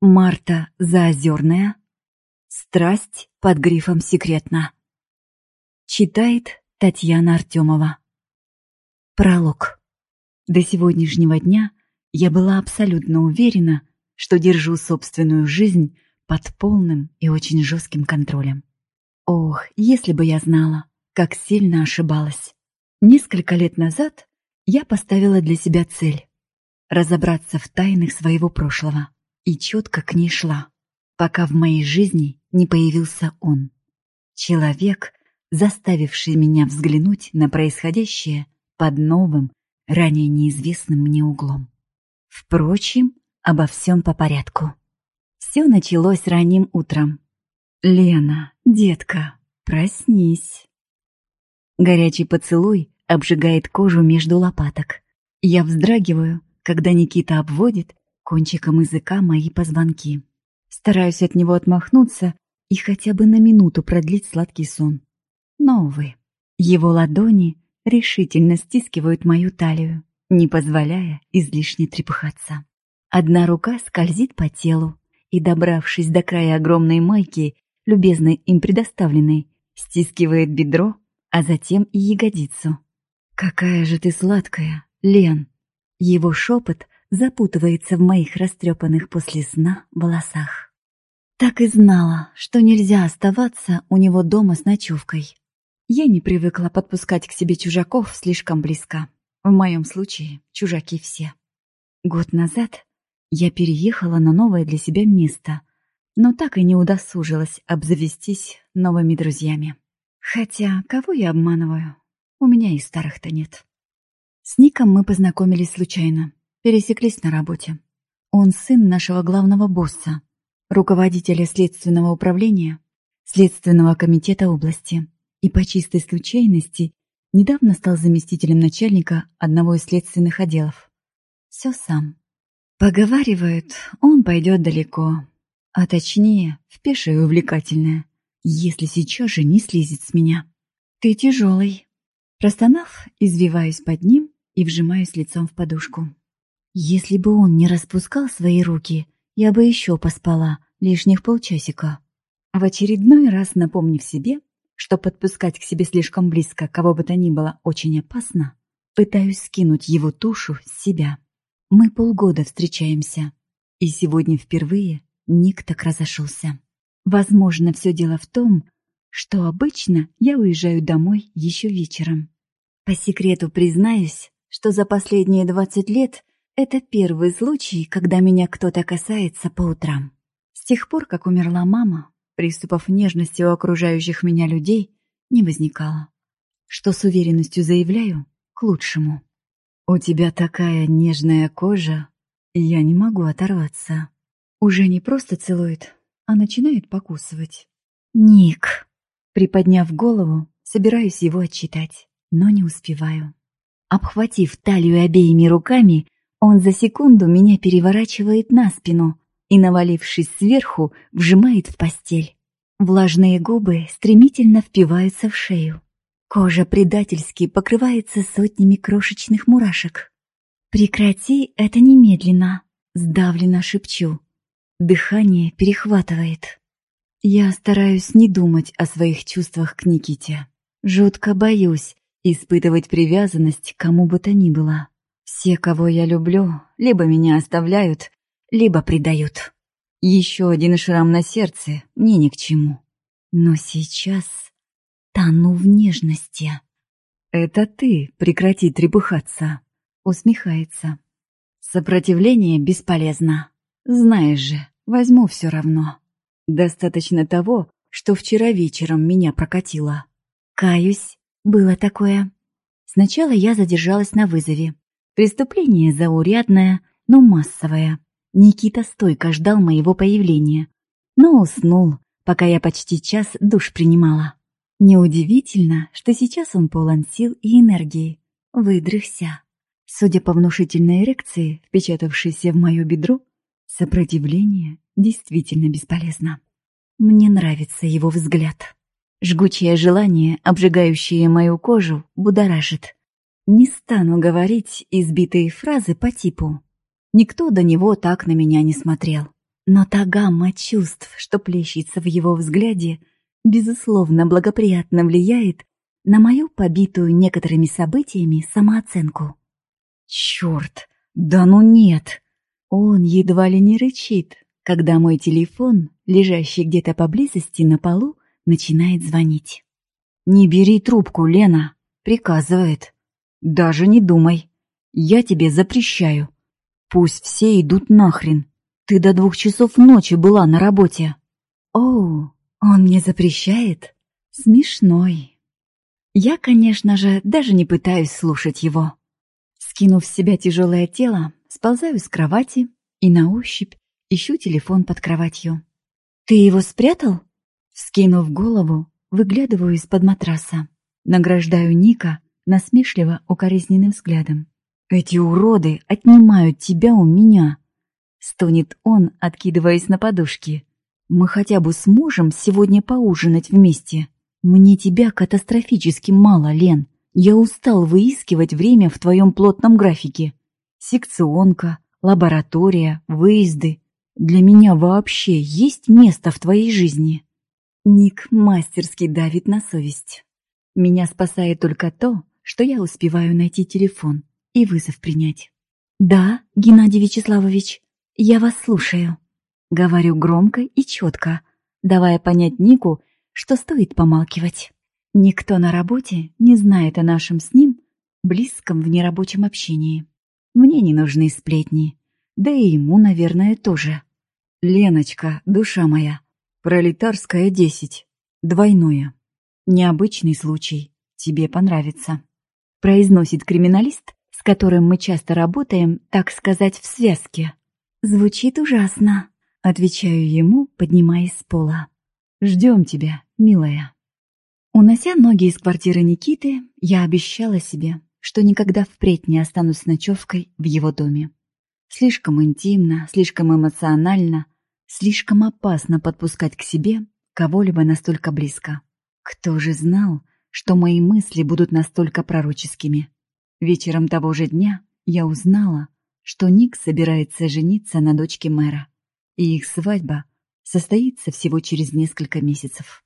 Марта Заозерная. Страсть под грифом «Секретно». Читает Татьяна Артемова. Пролог. До сегодняшнего дня я была абсолютно уверена, что держу собственную жизнь под полным и очень жестким контролем. Ох, если бы я знала, как сильно ошибалась. Несколько лет назад я поставила для себя цель — разобраться в тайнах своего прошлого и четко к ней шла, пока в моей жизни не появился он. Человек, заставивший меня взглянуть на происходящее под новым, ранее неизвестным мне углом. Впрочем, обо всем по порядку. Все началось ранним утром. «Лена, детка, проснись!» Горячий поцелуй обжигает кожу между лопаток. Я вздрагиваю, когда Никита обводит кончиком языка мои позвонки. Стараюсь от него отмахнуться и хотя бы на минуту продлить сладкий сон. Но, увы, его ладони решительно стискивают мою талию, не позволяя излишне трепыхаться. Одна рука скользит по телу и, добравшись до края огромной майки, любезно им предоставленной, стискивает бедро, а затем и ягодицу. «Какая же ты сладкая, Лен!» Его шепот запутывается в моих растрепанных после сна волосах. Так и знала, что нельзя оставаться у него дома с ночевкой. Я не привыкла подпускать к себе чужаков слишком близко. В моем случае чужаки все. Год назад я переехала на новое для себя место, но так и не удосужилась обзавестись новыми друзьями. Хотя, кого я обманываю? У меня и старых-то нет. С Ником мы познакомились случайно. Пересеклись на работе. Он сын нашего главного босса, руководителя следственного управления, Следственного комитета области. И по чистой случайности недавно стал заместителем начальника одного из следственных отделов. Все сам. Поговаривают, он пойдет далеко. А точнее, в пешее увлекательное, если сейчас же не слезет с меня. Ты тяжелый. Простонав, извиваюсь под ним и вжимаюсь лицом в подушку. Если бы он не распускал свои руки, я бы еще поспала лишних полчасика. В очередной раз напомнив себе, что подпускать к себе слишком близко кого бы то ни было очень опасно, пытаюсь скинуть его тушу с себя. Мы полгода встречаемся, и сегодня впервые Ник так разошелся. Возможно, все дело в том, что обычно я уезжаю домой еще вечером. По секрету признаюсь, что за последние двадцать лет это первый случай, когда меня кто-то касается по утрам. С тех пор, как умерла мама, приступов нежности у окружающих меня людей не возникало. Что с уверенностью заявляю, к лучшему. «У тебя такая нежная кожа, я не могу оторваться». Уже не просто целует, а начинает покусывать. «Ник!» Приподняв голову, собираюсь его отчитать, но не успеваю. Обхватив талию обеими руками, он за секунду меня переворачивает на спину и, навалившись сверху, вжимает в постель. Влажные губы стремительно впиваются в шею. Кожа предательски покрывается сотнями крошечных мурашек. «Прекрати это немедленно!» — сдавленно шепчу. Дыхание перехватывает. Я стараюсь не думать о своих чувствах к Никите. Жутко боюсь испытывать привязанность к кому бы то ни было. Все, кого я люблю, либо меня оставляют, либо предают. Еще один шрам на сердце мне ни к чему. Но сейчас тону в нежности. «Это ты, прекрати трепыхаться», — усмехается. «Сопротивление бесполезно. Знаешь же, возьму все равно. Достаточно того, что вчера вечером меня прокатило. Каюсь, было такое. Сначала я задержалась на вызове, Преступление заурядное, но массовое. Никита стойко ждал моего появления, но уснул, пока я почти час душ принимала. Неудивительно, что сейчас он полон сил и энергии. Выдрыхся. Судя по внушительной эрекции, впечатавшейся в мое бедро, сопротивление действительно бесполезно. Мне нравится его взгляд. Жгучее желание, обжигающее мою кожу, будоражит. Не стану говорить избитые фразы по типу. Никто до него так на меня не смотрел. Но та гамма чувств, что плещется в его взгляде, безусловно благоприятно влияет на мою побитую некоторыми событиями самооценку. Черт, да ну нет! Он едва ли не рычит, когда мой телефон, лежащий где-то поблизости на полу, начинает звонить. «Не бери трубку, Лена!» — приказывает. «Даже не думай. Я тебе запрещаю. Пусть все идут нахрен. Ты до двух часов ночи была на работе». «Оу, он мне запрещает? Смешной». Я, конечно же, даже не пытаюсь слушать его. Скинув с себя тяжелое тело, сползаю с кровати и на ощупь ищу телефон под кроватью. «Ты его спрятал?» Скинув голову, выглядываю из-под матраса. Награждаю Ника насмешливо укоризненным взглядом. «Эти уроды отнимают тебя у меня!» Стонет он, откидываясь на подушки. «Мы хотя бы сможем сегодня поужинать вместе. Мне тебя катастрофически мало, Лен. Я устал выискивать время в твоем плотном графике. Секционка, лаборатория, выезды. Для меня вообще есть место в твоей жизни?» Ник мастерски давит на совесть. Меня спасает только то, что я успеваю найти телефон и вызов принять. «Да, Геннадий Вячеславович, я вас слушаю», — говорю громко и четко, давая понять Нику, что стоит помалкивать. Никто на работе не знает о нашем с ним близком в нерабочем общении. Мне не нужны сплетни, да и ему, наверное, тоже. «Леночка, душа моя, Пролетарская, 10. Двойное. Необычный случай. Тебе понравится. Произносит криминалист, с которым мы часто работаем, так сказать, в связке. Звучит ужасно. Отвечаю ему, поднимаясь с пола. Ждем тебя, милая. Унося ноги из квартиры Никиты, я обещала себе, что никогда впредь не останусь с ночевкой в его доме. Слишком интимно, слишком эмоционально, Слишком опасно подпускать к себе кого-либо настолько близко. Кто же знал, что мои мысли будут настолько пророческими? Вечером того же дня я узнала, что Ник собирается жениться на дочке мэра, и их свадьба состоится всего через несколько месяцев.